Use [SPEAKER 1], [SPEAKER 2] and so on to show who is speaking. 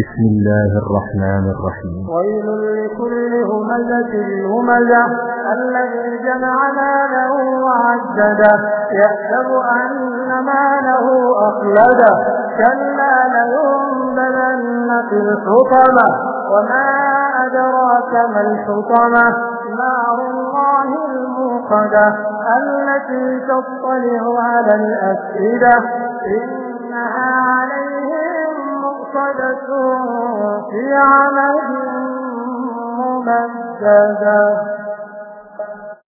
[SPEAKER 1] بسم الله الرحمن الرحيم.
[SPEAKER 2] ويل لكل همزة همزة الذي جمع ماله وعدده يحسب أن ماله أخلده. كلا لينبذن في الحطمة وما أدراك ما الحطمة؟ نار الله الموقدة التي تطلع على عليهم في عمد ممددة